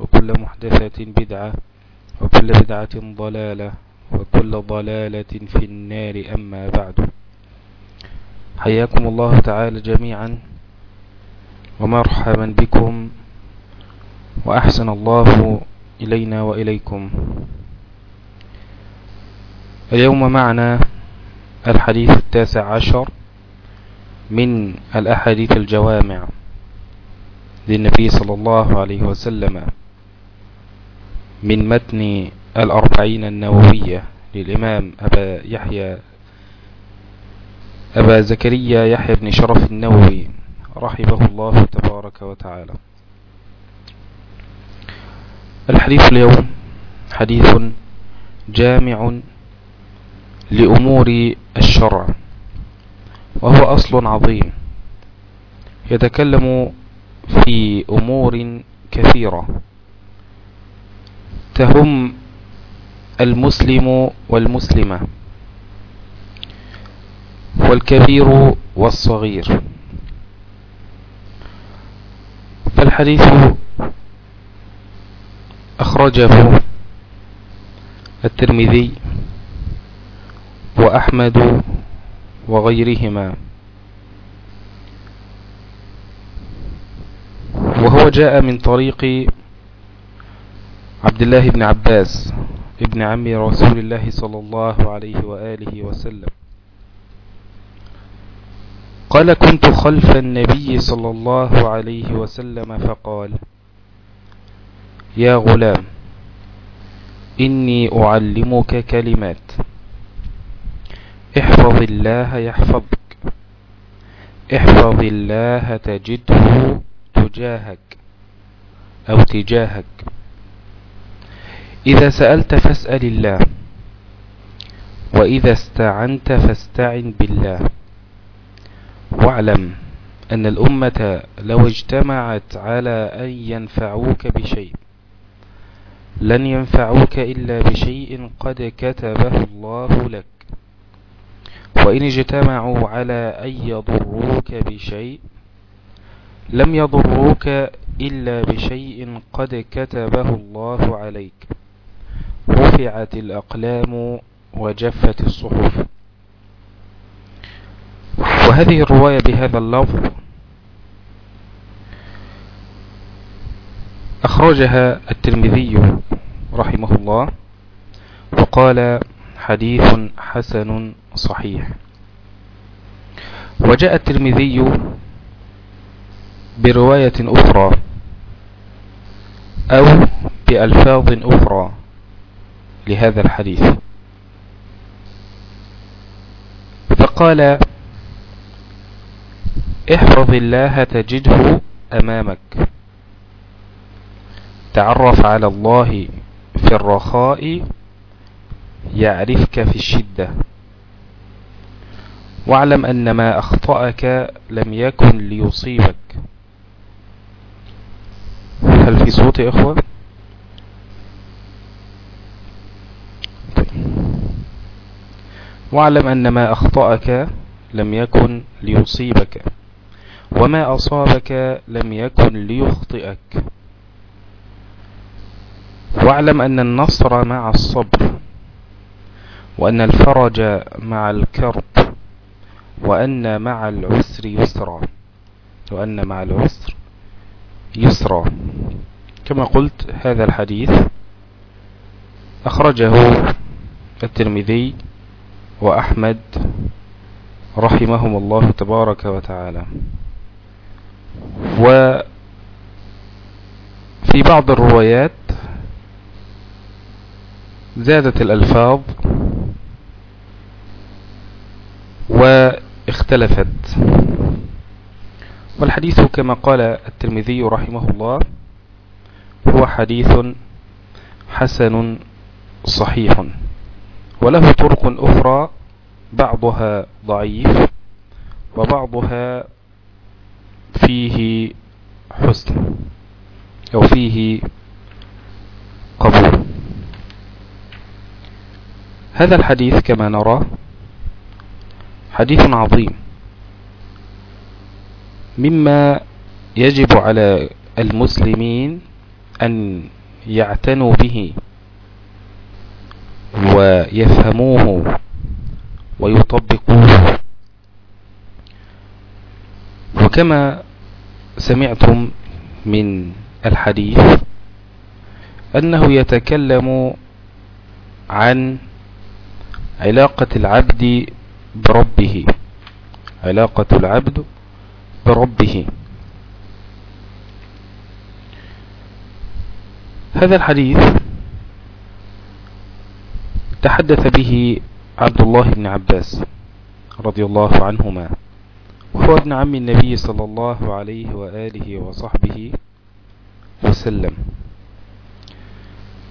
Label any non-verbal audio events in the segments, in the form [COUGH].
وكل محدثة بدعة وكل بدعة ضلالة وكل ضلالة في النار أما بعد. حياكم الله تعالى جميعا ومرحبا بكم وأحسن الله إلينا وإليكم. اليوم معنا الحديث التاسع عشر من الأحاديث الجوامع. للنبي صلى الله عليه وسلم من متن الأربعين النووية للإمام أبا يحيى أبا زكريا يحيى بن شرف النووي رحمه الله تبارك وتعالى. الحديث اليوم حديث جامع لأمور الشرع وهو أصل عظيم. يتكلم في أمور كثيرة. تهم المسلم والمسلمة والكبير والصغير. فالحديث أخرجه الترمذي وأحمد وغيرهما. وهو جاء من طريق عبد الله بن عباس ابن عم رسول الله صلى الله عليه وآله وسلم. قال كنت خلف النبي صلى الله عليه وسلم فقال يا غلام إني أعلمك كلمات. احفظ الله يحفظك. احفظ الله تجده تجاهك أو تجاهك. إذا سألت فاسأل الله وإذا استعنت فاستعن بالله. واعلم أن الأمة لو اجتمعت على أن ينفعوك بشيء لن ينفعوك إلا بشيء قد كتبه الله لك. وإن اجتمعوا على أن يضروك بشيء لم يضروك إلا بشيء قد كتبه الله عليك. رفعت الأقلام وجفت الصحف. وهذه الرواية بهذا اللفظ أخرجها الترمذي رحمه الله وقال حديث حسن صحيح. وجاء الترمذي برواية أخرى أو بألفاظ أخرى لهذا الحديث. فقال احفظ الله تجده أمامك. تعرف على الله في الرخاء يعرفك في الشدة. واعلم أن ما أخطأك لم يكن ليصيبك. هل في صوت يا إخوة واعلم أن ما أخطأك لم يكن ليصيبك وما أصابك لم يكن ليخطئك. واعلم أن النصر مع الصبر وأن الفرج مع الكرب وأن مع العسر يسرا وأن مع العسر يسرا كما قلت هذا الحديث أخرجه الترمذي وأحمد رحمهم الله تبارك وتعالى. وفي بعض الروايات زادت الألفاظ واختلفت. والحديث كما قال الترمذي رحمه الله هو حديث حسن صحيح وله طرق أخرى بعضها ضعيف وبعضها فيه حسن أو فيه قبول. هذا الحديث كما نرى حديث عظيم. مما يجب على المسلمين أن يعتنوا به ويفهموه ويطبقوه. وكما سمعتم من الحديث أنه يتكلم عن علاقة العبد بربه. علاقة العبد بربه. هذا الحديث تحدث به عبد الله بن عباس رضي الله عنهما. وهو ابن عم النبي صلى الله عليه وآله وصحبه وسلم.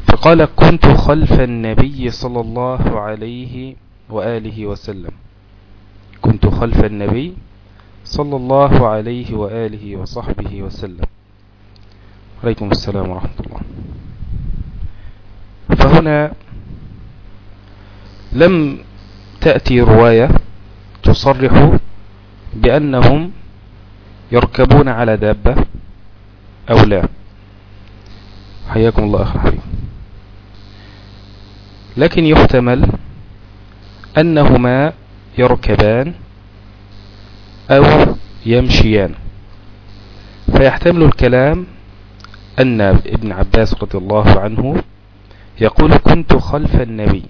فقال كنت خلف النبي صلى الله عليه وآله وسلم. كنت خلف النبي صلى الله عليه وآله وصحبه وسلم. عليكم السلام ورحمة الله. فهنا لم تأتي رواية تصرح بأنهم يركبون على دابة أو لا. حياكم الله أخي الحبيب. لكن يحتمل أنهما يركبان أو يمشيان. فيحتمل الكلام أن ابن عباس رضي الله عنه يقول كنت خلف النبي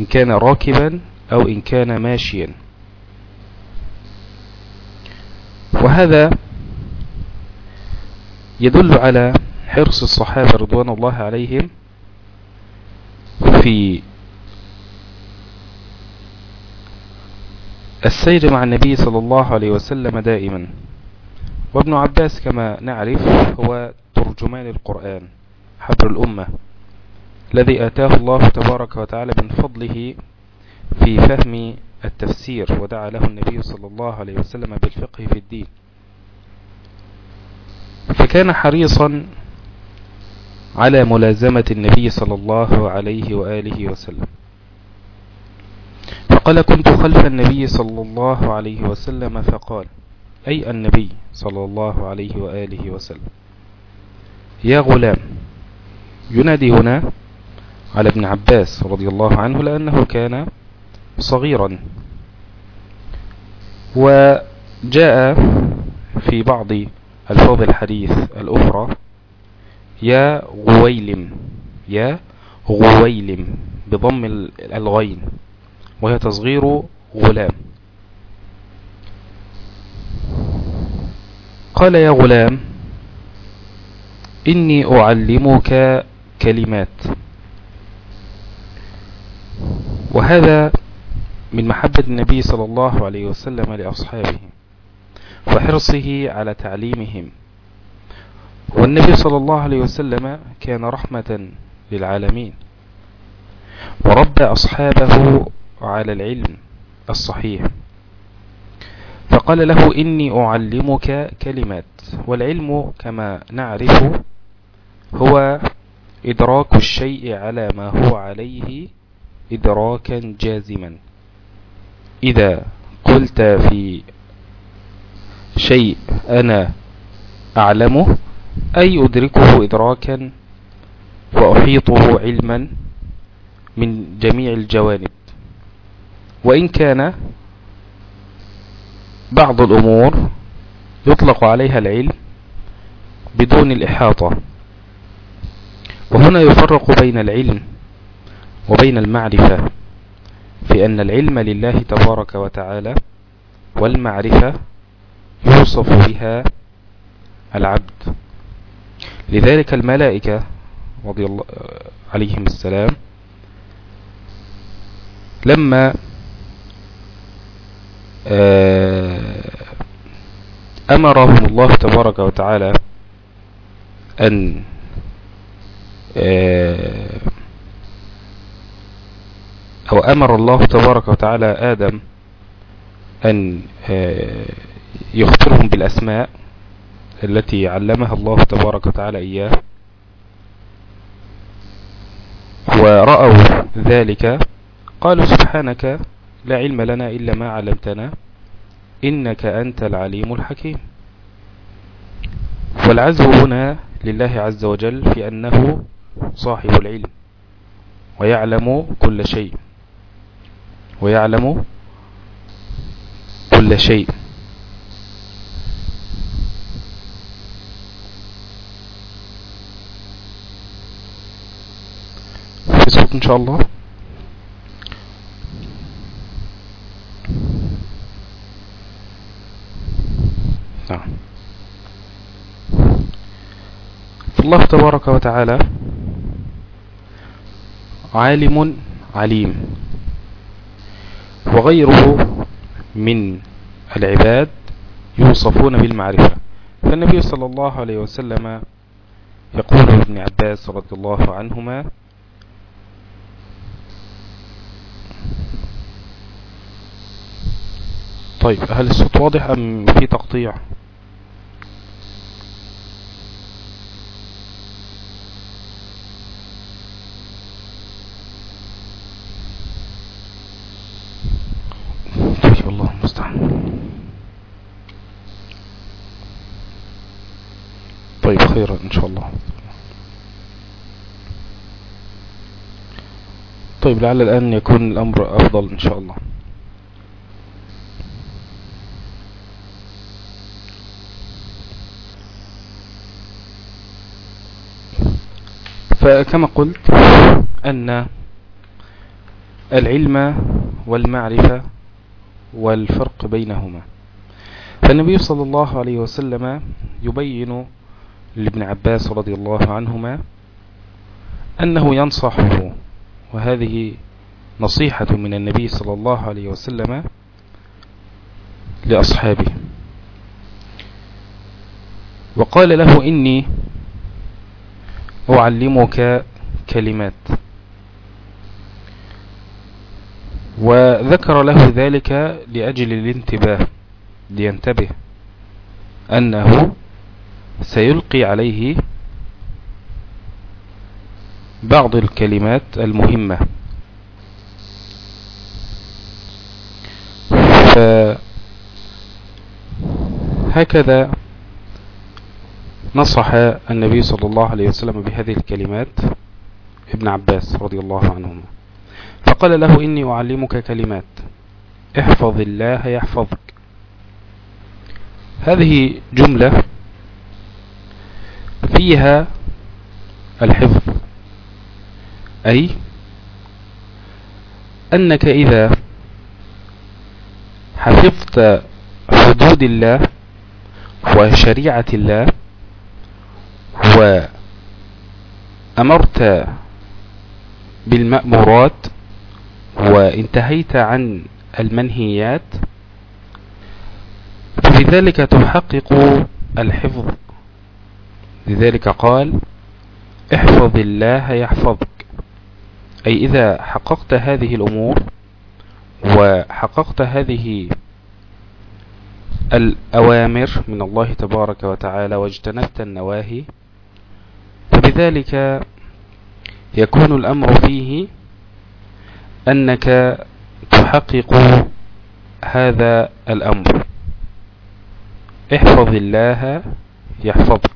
إن كان راكبا أو إن كان ماشيا. وهذا يدل على حرص الصحابة رضوان الله عليهم في السير مع النبي صلى الله عليه وسلم دائما. وابن عباس كما نعرف هو ترجمان القرآن حبر الأمة الذي آتاه الله تبارك وتعالى من فضله في فهم التفسير ودعا له النبي صلى الله عليه وسلم بالفقه في الدين. فكان حريصا على ملازمة النبي صلى الله عليه وآله وسلم. فقال كنت خلف النبي صلى الله عليه وسلم فقال أي النبي صلى الله عليه وآله وسلم؟ يا غلام ينادي هنا على ابن عباس رضي الله عنه لأنه كان صغيرا. وجاء في بعض الفاظ الحديث الأخرى يا غويلم يا غويلم بضم الغين. وهي تصغير غلام. قال يا غلام إني أعلمك كلمات. وهذا من محبة النبي صلى الله عليه وسلم لأصحابه وحرصه على تعليمهم. والنبي صلى الله عليه وسلم كان رحمة للعالمين. وربى أصحابه على العلم الصحيح. فقال له إني أعلمك كلمات والعلم كما نعرف هو إدراك الشيء على ما هو عليه إدراكا جازما. إذا قلت في شيء أنا أعلمه أي أدركه إدراكا؟ وأحيطه علما من جميع الجوانب. وإن كان بعض الأمور يطلق عليها العلم بدون الإحاطة. وهنا يفرق بين العلم وبين المعرفة في أن العلم لله تبارك وتعالى والمعرفة يوصف بها العبد. لذلك الملائكة رضي الله عليهم السلام لما أمرهم الله تبارك وتعالى أن آه، أو أمر الله تبارك وتعالى آدم أن آه، يخبرهم بالأسماء التي علمها الله تبارك وتعالى إياه ورأوا ذلك قالوا سبحانك لا علم لنا إلا ما علمتنا إنك أنت العليم الحكيم. والعزو هنا لله عز وجل في أنه صاحب العلم ويعلم كل شيء ويعلم كل شيء. في صوت إن شاء الله نعم فالله تبارك وتعالى عالم عليم. وغيره من العباد يوصفون بالمعرفة. فالنبي صلى الله عليه وسلم يقول ابن عباس رضي الله عنهما طيب هل الصوت واضح أم في تقطيع طيب الله المستعان طيب خيرا إن شاء الله طيب لعل الآن يكون الأمر أفضل إن شاء الله. فكما قلت أن العلم والمعرفة والفرق بينهما. فالنبي صلى الله عليه وسلم يبين لابن عباس رضي الله عنهما أنه ينصحه وهذه نصيحة من النبي صلى الله عليه وسلم لأصحابه. وقال له إني أعلمك كلمات. وذكر له ذلك لأجل الانتباه لينتبه أنه سيلقي عليه بعض الكلمات المهمة. فهكذا نصح النبي صلى الله عليه وسلم بهذه الكلمات ابن عباس رضي الله عنهما. فقال له إني أعلمك كلمات. احفظ الله يحفظك. هذه جملة فيها الحفظ. أي أنك إذا حفظت حدود الله وشريعة الله وأمرت بالمأمورات وانتهيت عن المنهيات فبذلك تحقق الحفظ. لذلك قال احفظ الله يحفظك. أي إذا حققت هذه الأمور وحققت هذه الأوامر من الله تبارك وتعالى واجتنبت النواهي فبذلك يكون الأمر فيه أنك تحقق هذا الأمر. احفظ الله يحفظك.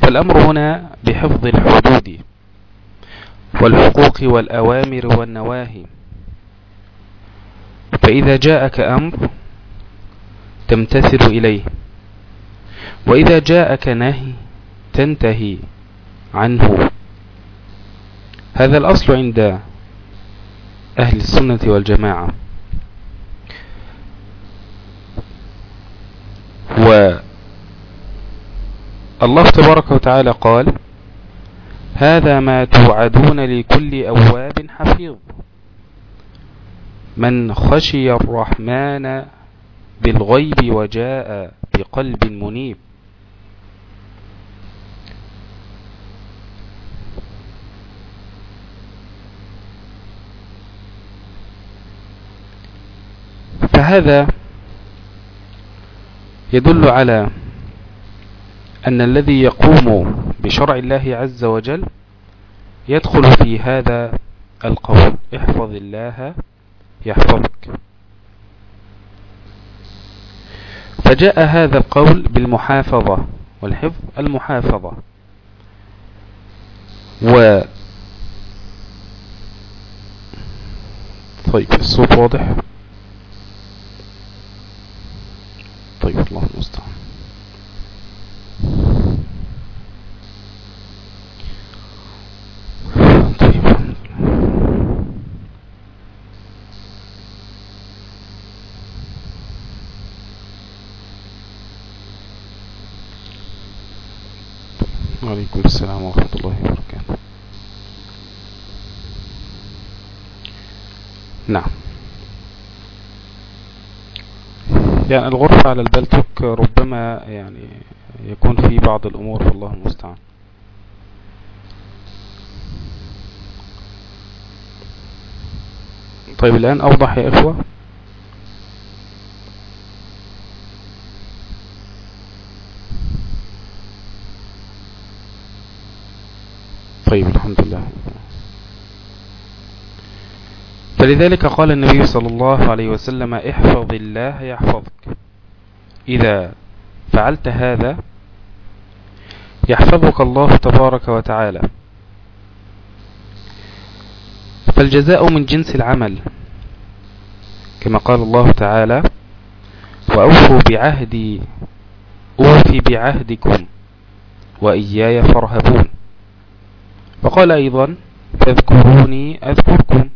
فالأمر هنا بحفظ الحدود. والحقوق والأوامر والنواهي. فإذا جاءك أمر تمتثل إليه. وإذا جاءك نهي تنتهي عنه. هذا الأصل عند أهل السنة والجماعة. والله تبارك وتعالى قال هذا ما توعدون لكل أواب حفيظ. من خشي الرحمن بالغيب وجاء بقلب منيب. فهذا يدل على أن الذي يقوم بشرع الله عز وجل يدخل في هذا القول احفظ الله يحفظك. فجاء هذا القول بالمحافظة والحفظ المحافظة. و طيب الصوت واضح؟ طيب الله المستعان وعليكم السلام ورحمة الله وبركاته نعم الغرفة على البلتوك ربما يعني يكون في بعض الأمور والله المستعان. طيب الآن أوضح يا إخوة طيب الحمد لله فلذلك قال النبي صلى الله عليه وسلم احفظ الله يحفظك. إذا فعلت هذا يحفظك الله تبارك وتعالى. فالجزاء من جنس العمل كما قال الله تعالى وأوفوا بعهدي أوفي بعهدكم وإياي فارهبون. وقال أيضا فاذكروني أذكركم.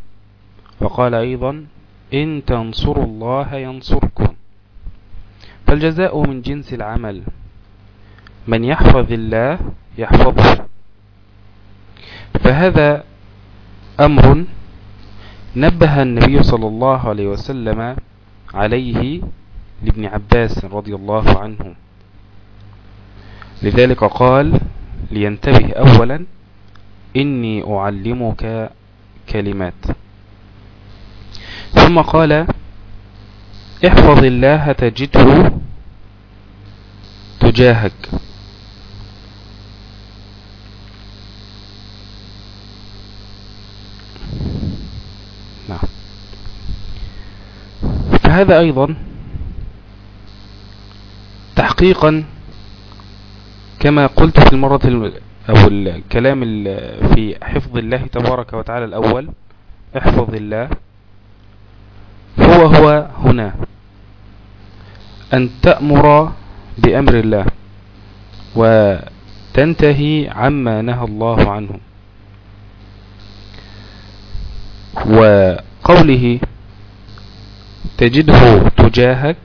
وقال أيضا إن تنصروا الله ينصركم. فالجزاء من جنس العمل. من يحفظ الله يحفظه. فهذا أمر نبه النبي صلى الله عليه وسلم عليه لابن عباس رضي الله عنه. لذلك قال لينتبه أولا إني أعلمك كلمات. ثم قال احفظ الله تجده تجاهك. نعم. فهذا أيضا تحقيقا كما قلت في المرة أو الكلام في حفظ الله تبارك وتعالى الأول احفظ الله هو هنا. أن تأمر بأمر الله وتنتهي عما نهى الله عنه. وقوله تجده تجاهك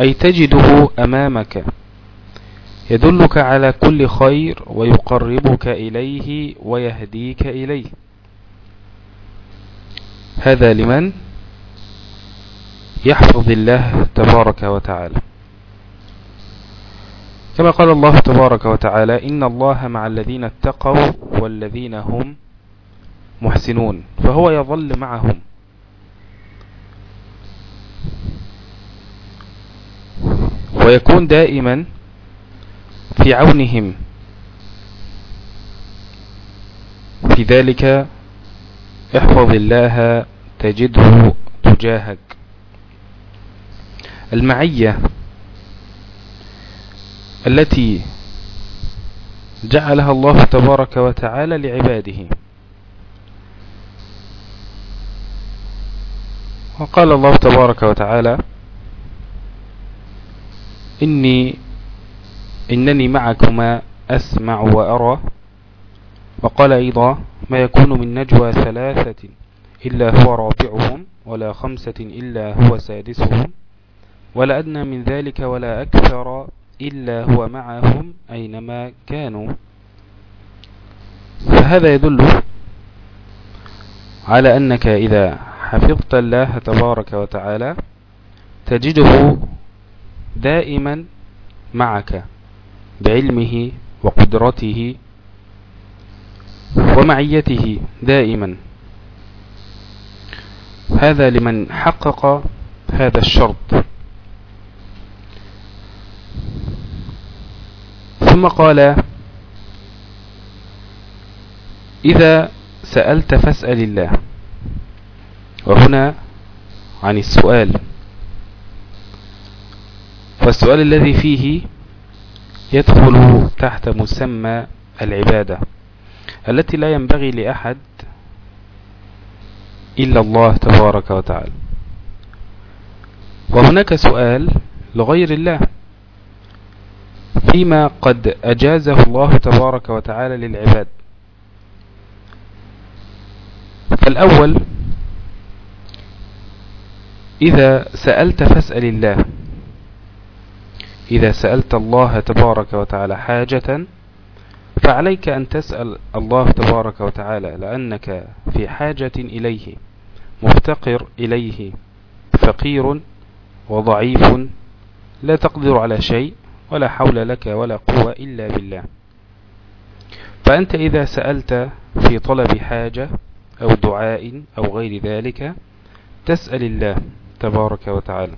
أي تجده أمامك يدلك على كل خير ويقربك إليه ويهديك إليه. هذا لمن؟ يحفظ الله تبارك وتعالى. كما قال الله تبارك وتعالى إن الله مع الذين اتقوا والذين هم محسنون فهو يظل معهم. ويكون دائما في عونهم. في ذلك احفظ الله تجده تجاهك. المعية التي جعلها الله تبارك وتعالى لعباده. وقال الله تبارك وتعالى إني إنني معكما أسمع وأرى. وقال أيضا ما يكون من نجوى ثلاثة إلا هو رابعهم ولا خمسة إلا هو سادسهم. ولا أدنى من ذلك ولا أكثر إلا هو معهم أينما كانوا. فهذا يدل على أنك إذا حفظت الله تبارك وتعالى تجده دائما معك بعلمه وقدرته ومعيته دائما. هذا لمن حقق هذا الشرط. ثم قال إذا سألت فاسأل الله. وهنا عن السؤال. فالسؤال الذي فيه يدخل تحت مسمى العبادة التي لا ينبغي لأحد إلا الله تبارك وتعالى. وهناك سؤال لغير الله. فيما قد أجازه الله تبارك وتعالى للعباد. فالأول إذا سألت فاسأل الله. إذا سألت الله تبارك وتعالى حاجة فعليك أن تسأل الله تبارك وتعالى لأنك في حاجة إليه مفتقر إليه فقير وضعيف لا تقدر على شيء. ولا حول لك ولا قوة إلا بالله. فأنت إذا سألت في طلب حاجة أو دعاء أو غير ذلك تسأل الله تبارك وتعالى.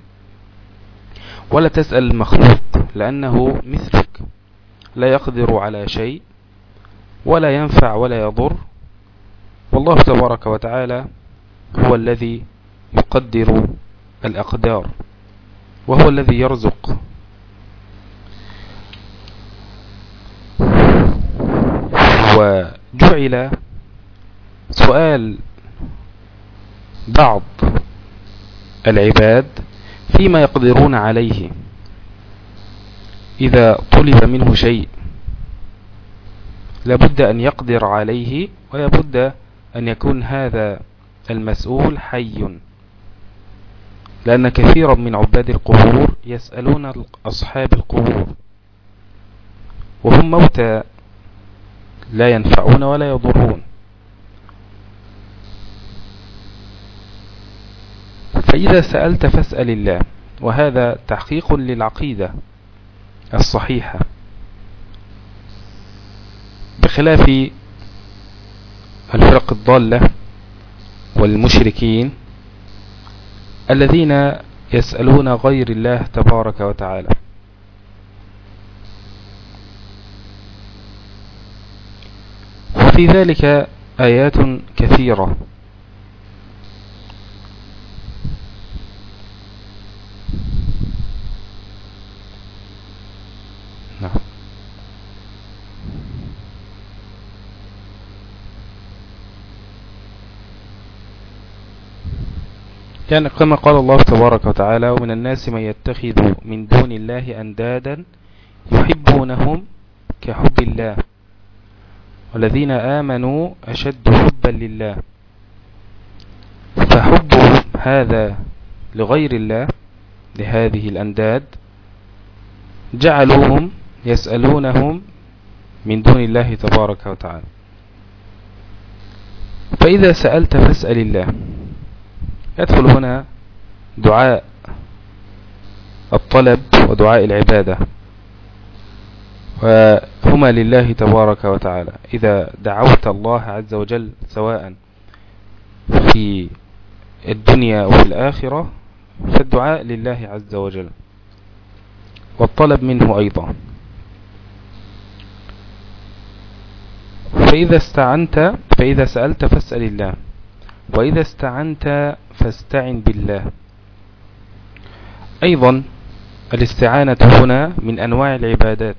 ولا تسأل المخلوق لأنه مثلك. لا يقدر على شيء ولا ينفع ولا يضر. والله تبارك وتعالى هو الذي يقدر الأقدار وهو الذي يرزق وجعل سؤال بعض العباد فيما يقدرون عليه. إذا طلب منه شيء لابد أن يقدر عليه ولابد أن يكون هذا المسؤول حي. لأن كثيرا من عباد القبور يسألون أصحاب القبور وهم موتى لا ينفعون ولا يضرون. فإذا سألت فاسأل الله وهذا تحقيق للعقيدة الصحيحة. بخلاف الفرق الضالة والمشركين الذين يسألون غير الله تبارك وتعالى. وفي ذلك آيات كثيرة. يعني كما قال الله تبارك وتعالى ومن الناس من يتخذ من دون الله أندادا يحبونهم كحب الله والذين آمنوا أشد حبا لله فحبهم هذا لغير الله لهذه الأنداد جعلوهم يسألونهم من دون الله تبارك وتعالى. فإذا سألت فاسأل الله. يدخل هنا دعاء الطلب ودعاء العبادة. وهما لله تبارك وتعالى. إذا دعوت الله عز وجل سواء في الدنيا وفي الآخرة فالدعاء لله عز وجل. والطلب منه أيضا. فإذا استعنت فإذا سألت فاسأل الله. وإذا استعنت فاستعن بالله. أيضا الاستعانة هنا من أنواع العبادات.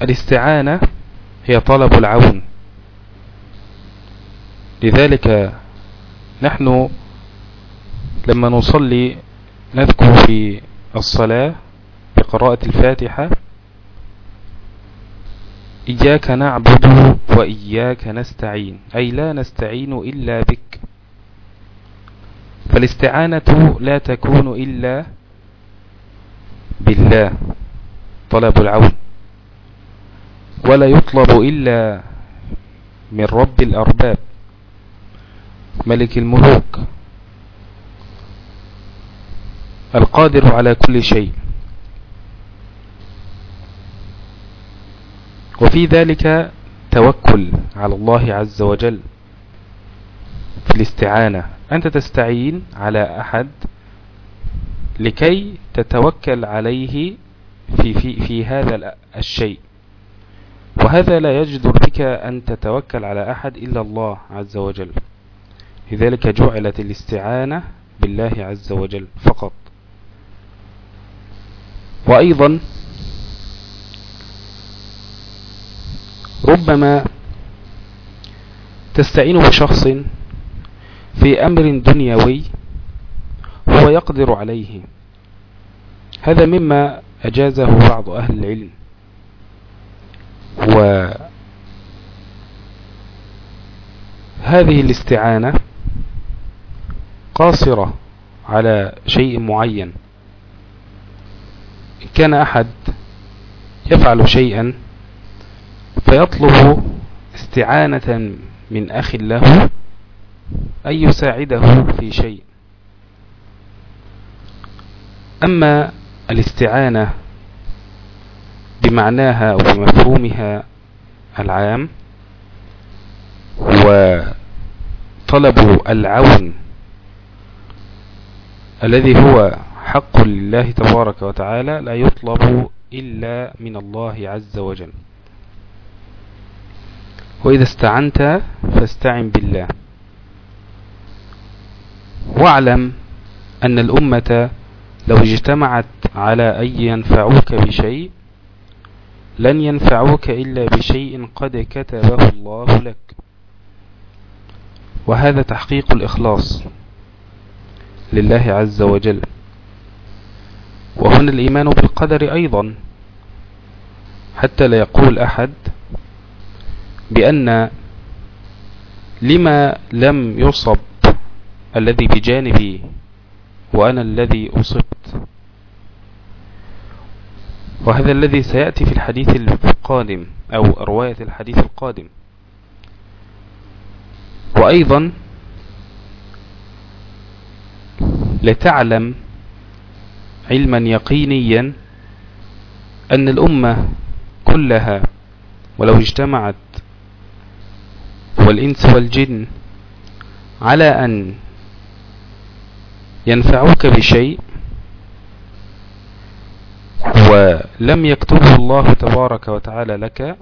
والاستعانة هي طلب العون. لذلك نحن لما نصلي نذكر في الصلاة بقراءة الفاتحة إياك نعبد وإياك نستعين أي لا نستعين إلا بك. فالاستعانة لا تكون إلا بالله طلب العون. ولا يطلب إلا من رب الأرباب ملك الملوك القادر على كل شيء. وفي ذلك توكل على الله عز وجل في الاستعانة. أنت تستعين على أحد لكي تتوكل عليه في, في, في هذا الشيء. وهذا لا يجدر بك أن تتوكل على أحد إلا الله عز وجل. لذلك جعلت الاستعانة بالله عز وجل فقط. وأيضا ربما تستعين بشخص في أمر دنيوي هو يقدر عليه. هذا مما أجازه بعض أهل العلم. وهذه الاستعانة قاصرة على شيء معين. إن كان أحد يفعل شيئا فيطلب استعانة من أخ له أن يساعده في شيء. أما الاستعانة بمعناها وبمفهومها العام وطلب العون الذي هو حق لله تبارك وتعالى لا يطلب إلا من الله عز وجل. وإذا استعنت فاستعن بالله. واعلم أن الأمة لو اجتمعت على أن ينفعوك بشيء لن ينفعوك إلا بشيء قد كتبه الله لك. وهذا تحقيق الإخلاص لله عز وجل. وهنا الإيمان بالقدر أيضا. حتى لا يقول أحد بأن لما لم يصب الذي بجانبي وأنا الذي أصبت. وهذا الذي سيأتي في الحديث القادم أو رواية الحديث القادم. وأيضا لتعلم علما يقينيا أن الأمة كلها ولو اجتمعت والإنس والجن على أن ينفعوك بشيء ولم يكتبه الله تبارك وتعالى لك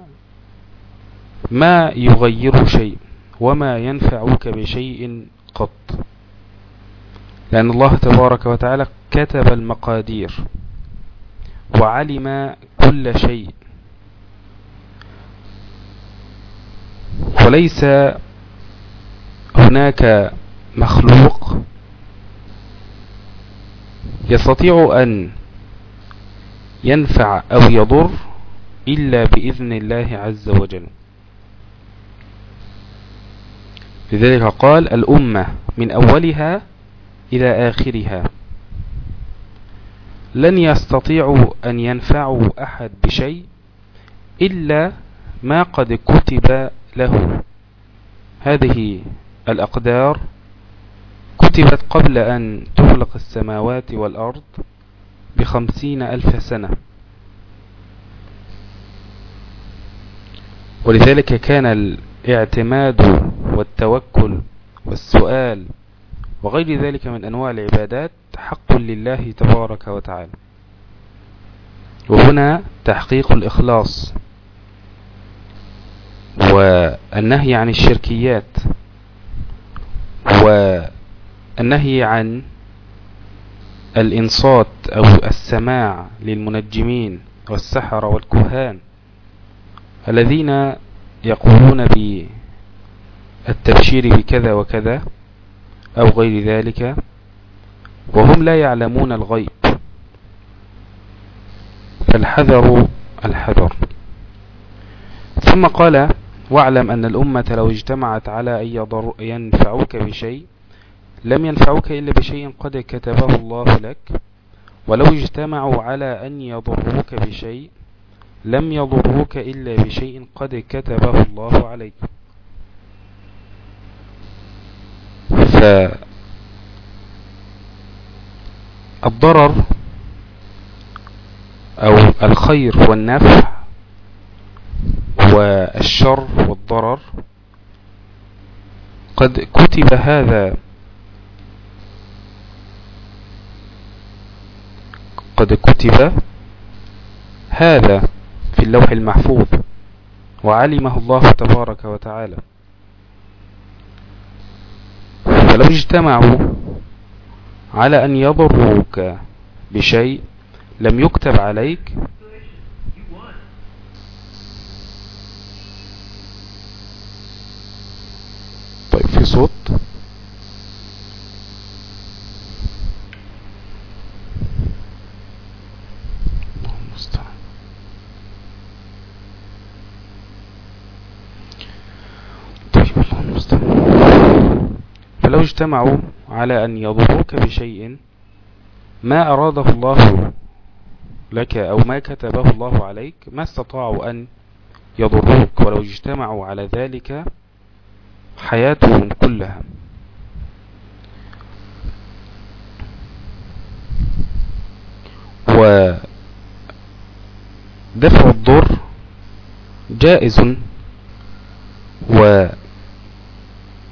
ما يغير شيء وما ينفعك بشيء قط. لأن الله تبارك وتعالى كتب المقادير وعلم كل شيء. وليس هناك مخلوق يستطيع أن ينفع أو يضر إلا بإذن الله عز وجل. لذلك قال الأمة من أولها إلى آخرها. لن يستطيعوا أن ينفعوا أحد بشيء إلا ما قد كتب له. هذه الأقدار كتبت قبل أن تخلق السماوات والأرض بخمسين ألف سنة. ولذلك كان الاعتماد والتوكل والسؤال وغير ذلك من أنواع العبادات حق لله تبارك وتعالى. وهنا تحقيق الإخلاص والنهي عن الشركيات والنهي عن الإنصات أو السماع للمنجمين والسحرة والكهان الذين يقولون بالتبشير بكذا وكذا أو غير ذلك وهم لا يعلمون الغيب فالحذر الحذر. ثم قال واعلم أن الأمة لو اجتمعت على أن ينفعوك بشيء لم ينفعوك إلا بشيء قد كتبه الله لك ولو اجتمعوا على أن يضروك بشيء لم يضروك إلا بشيء قد كتبه الله عليك. فالضرر أو الخير والنفع والشر والضرر قد كتب هذا قد كتب هذا في اللوح المحفوظ وعلمه الله تبارك وتعالى. فلو اجتمعوا على أن يضروك بشيء لم يكتب عليك طيب في صوت. اجتمعوا على أن يضروك بشيء ما أراده الله لك أو ما كتبه الله عليك ما استطاعوا أن يضروك ولو اجتمعوا على ذلك حياتهم كلها. ودفع الضر جائز و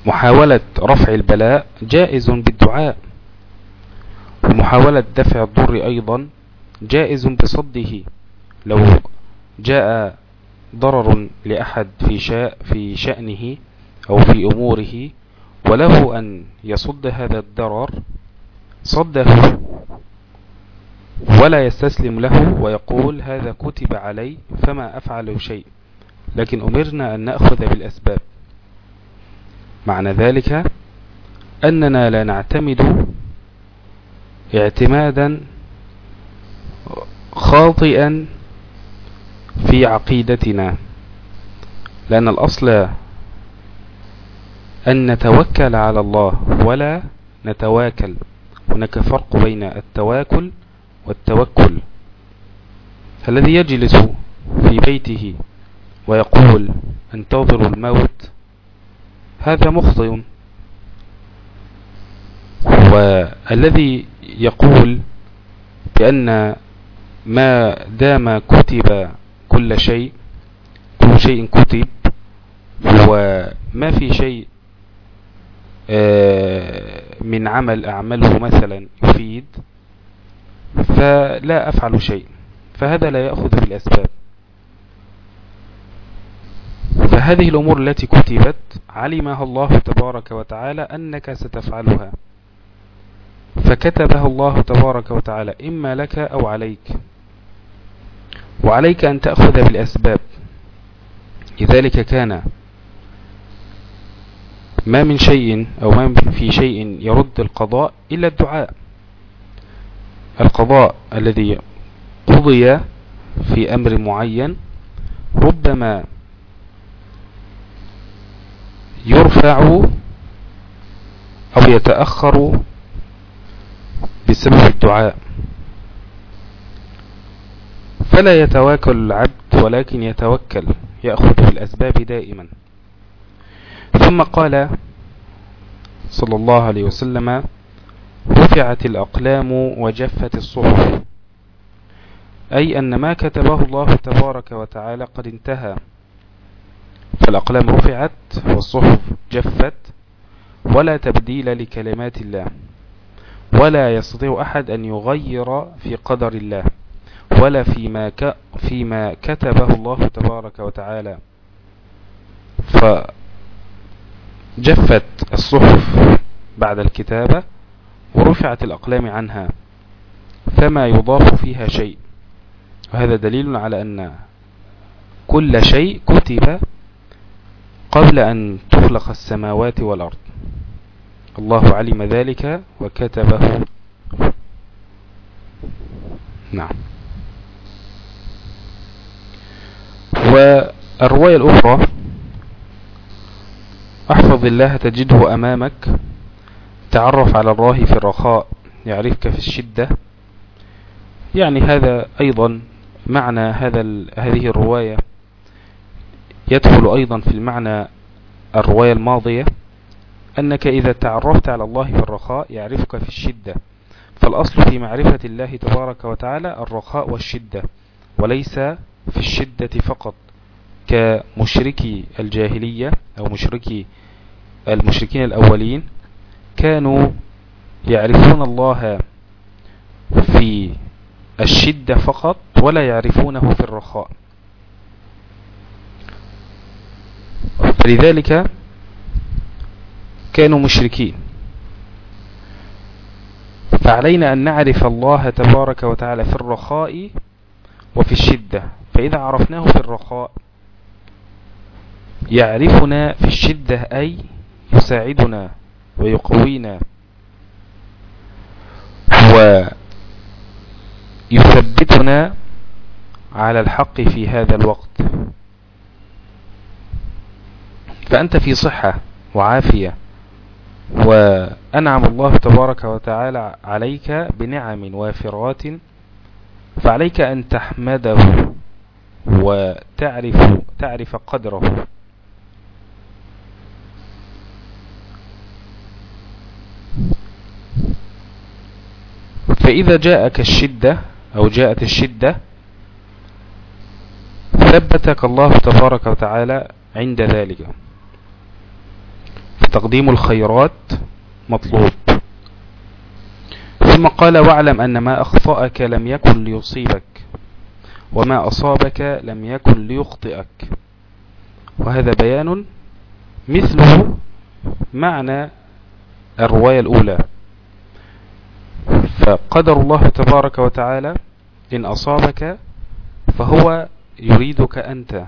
محاولة رفع البلاء جائز بالدعاء. ومحاولة دفع الضر أيضا جائز بصده. لو جاء ضرر لأحد في, شاء في شأنه أو في أموره وله أن يصد هذا الضرر صده ولا يستسلم له ويقول هذا كتب علي فما أفعل شيء. لكن أمرنا أن نأخذ بالأسباب. معنى ذلك أننا لا نعتمد اعتمادا خاطئا في عقيدتنا لأن الأصل أن نتوكل على الله ولا نتواكل. هناك فرق بين التواكل والتوكل. الذي يجلس في بيته ويقول أنتظر الموت هذا مخطئ. والذي يقول بأن ما دام كتب كل شيء كل شيء كتب وما في شيء آه، من عمل أعمله مثلا يفيد فلا أفعل شيء. فهذا لا يأخذ بالأسباب فهذه الأمور التي كتبت علمها الله تبارك وتعالى أنك ستفعلها. فكتبها الله تبارك وتعالى إما لك أو عليك. وعليك أن تأخذ بالأسباب. لذلك كان ما من شيء أو ما في شيء يرد القضاء إلا الدعاء. القضاء الذي قضي في أمر معين ربما يرفع أو يتأخر بسبب الدعاء. فلا يتواكل العبد ولكن يتوكل يأخذ بالأسباب دائما. ثم قال صلى الله عليه وسلم رفعت الأقلام وجفت الصحف. أي أن ما كتبه الله تبارك وتعالى قد انتهى. فالأقلام رفعت والصحف جفت ولا تبديل لكلمات الله ولا يستطيع أحد أن يغير في قدر الله ولا فيما, ك فيما كتبه الله تبارك وتعالى. فجفت الصحف بعد الكتابة ورفعت الأقلام عنها فما يضاف فيها شيء. وهذا دليل على أن كل شيء كتب قبل أن تخلق السماوات والأرض. الله علم ذلك وكتبه. نعم. والرواية الأخرى احفظ الله تجده أمامك تعرف على الله في الرخاء يعرفك في الشدة. يعني هذا أيضا معنى هذا هذه الرواية. يدخل أيضا في المعنى الرواية الماضية أنك إذا تعرفت على الله في الرخاء يعرفك في الشدة. فالأصل في معرفة الله تبارك وتعالى الرخاء والشدة وليس في الشدة فقط. كمشركي الجاهلية أو مشركي المشركين الأولين كانوا يعرفون الله في الشدة فقط ولا يعرفونه في الرخاء. فلذلك كانوا مشركين. فعلينا أن نعرف الله تبارك وتعالى في الرخاء وفي الشدة. فإذا عرفناه في الرخاء يعرفنا في الشدة أي يساعدنا ويقوينا ويثبتنا على الحق في هذا الوقت. فأنت في صحة وعافية وأنعم الله تبارك وتعالى عليك بنعم وافرات فعليك أن تحمده وتعرف تعرف قدره. فإذا جاءك الشدة أو جاءت الشدة ثبتك الله تبارك وتعالى عند ذلك. فتقديم الخيرات مطلوب. ثم قال واعلم أن ما أخطأك لم يكن ليصيبك وما أصابك لم يكن ليخطئك. وهذا بيان مثله معنى الرواية الأولى. فقدر الله تبارك وتعالى إن أصابك فهو يريدك أنت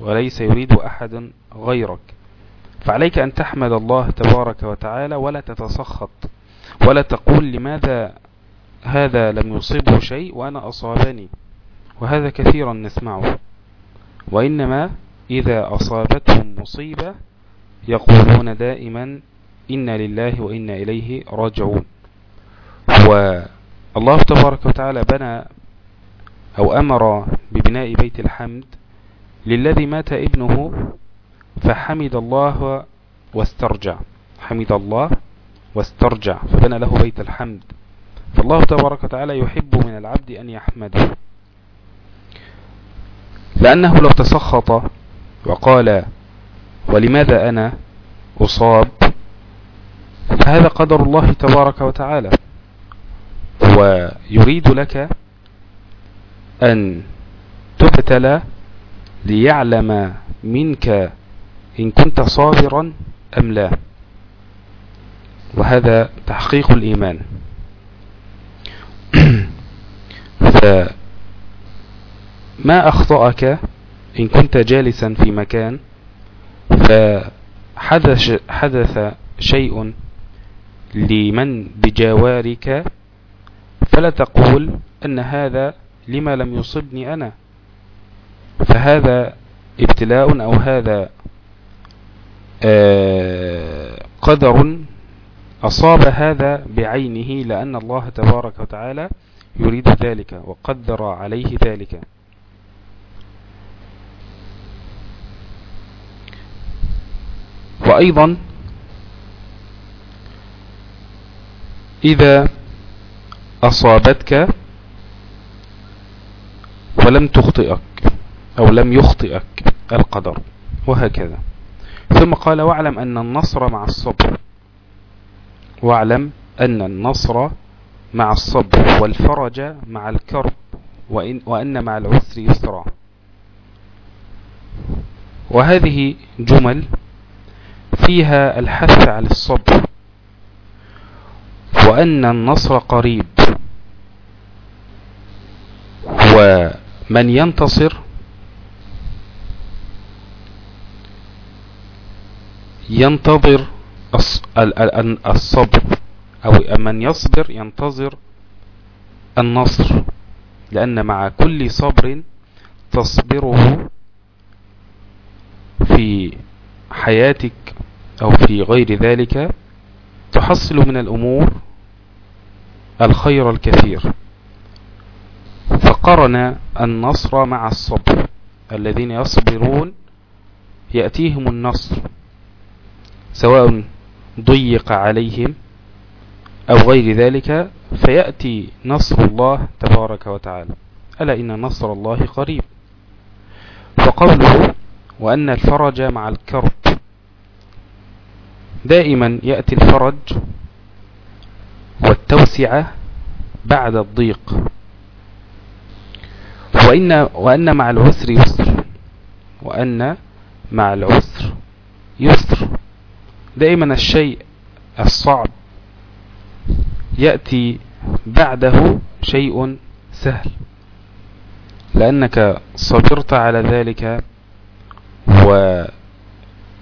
وليس يريد أحد غيرك. فعليك أن تحمد الله تبارك وتعالى ولا تتسخط ولا تقول لماذا هذا لم يصيبه شيء وأنا أصابني وهذا كثيرا نسمعه. وإنما إذا أصابتهم مصيبة يقولون دائما إنا لله وإنا إليه راجعون. والله تبارك وتعالى بنى أو أمر ببناء بيت الحمد للذي مات ابنه فحمد الله واسترجع حمد الله واسترجع فبنى له بيت الحمد. فالله تبارك وتعالى يحب من العبد أن يحمده. لأنه لو تسخط وقال ولماذا أنا أصاب؟ فهذا قدر الله تبارك وتعالى. ويريد لك أن تبتلى ليعلم منك إن كنت صابرا أم لا. وهذا تحقيق الإيمان. [CLEARS THROAT] فما أخطأك إن كنت جالسا في مكان فحدث حدث شيء لمن بجوارك فلا تقول أن هذا لما لم يصبني أنا. فهذا ابتلاء أو هذا قدر أصاب هذا بعينه لأن الله تبارك وتعالى يريد ذلك وقدر عليه ذلك. وأيضا إذا أصابتك ولم تخطئك أو لم يخطئك القدر وهكذا. ثم قال واعلم أن النصر مع الصبر. واعلم أن النصر مع الصبر والفرج مع الكرب وإن, وأن مع العسر يسرا. وهذه جمل فيها الحث على الصبر وأن النصر قريب. ومن ينتصر ينتظر الصبر أو من يصبر ينتظر النصر لأن مع كل صبر تصبره في حياتك أو في غير ذلك تحصل من الأمور الخير الكثير. فقرن النصر مع الصبر. الذين يصبرون يأتيهم النصر. سواء ضيق عليهم أو غير ذلك فيأتي نصر الله تبارك وتعالى. ألا إن نصر الله قريب. وقوله وأن الفرج مع الكرب. دائما يأتي الفرج والتوسعة بعد الضيق. وإن, وأن مع العسر يسر. وأن مع العسر يسر. دائما الشيء الصعب يأتي بعده شيء سهل. لأنك صبرت على ذلك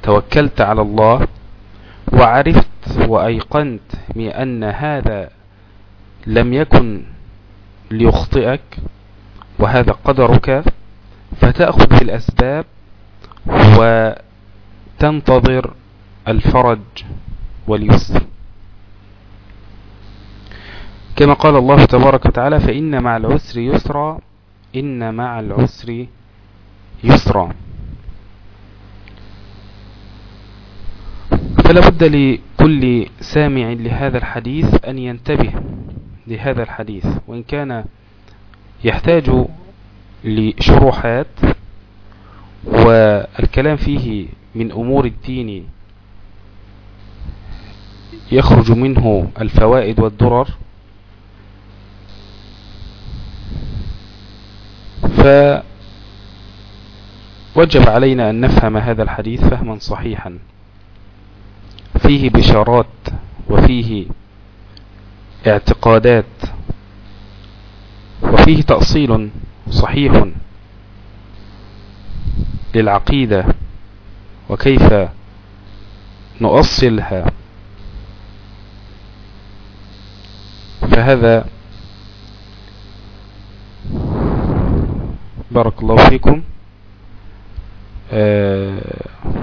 وتوكلت على الله وعرفت وأيقنت بأن هذا لم يكن ليخطئك وهذا قدرك فتأخذ بالأسباب وتنتظر الفرج واليسر. كما قال الله تبارك وتعالى فإن مع العسر يسرا إن مع العسر يسرا. فلا بد لكل سامع لهذا الحديث أن ينتبه لهذا الحديث وإن كان يحتاج لشروحات والكلام فيه من أمور الدين يخرج منه الفوائد والدرر فوجب علينا أن نفهم هذا الحديث فهما صحيحا. فيه بشارات وفيه اعتقادات وفيه تأصيل صحيح للعقيدة وكيف نؤصلها فهذا بارك الله فيكم. آه،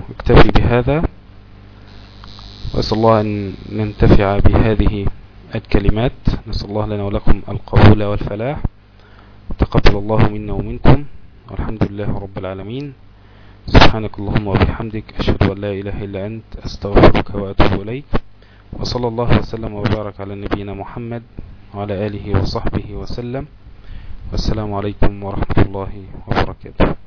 أكتفي بهذا وأسأل الله أن ننتفع بهذه الكلمات. نسأل الله لنا ولكم القبول والفلاح. تقبل الله منا ومنكم. والحمد لله رب العالمين. سبحانك اللهم وبحمدك أشهد أن لا إله إلا أنت أستغفرك وأتوب إليك. وصلى الله وسلم وبارك على نبينا محمد وعلى آله وصحبه وسلم. والسلام عليكم ورحمة الله وبركاته.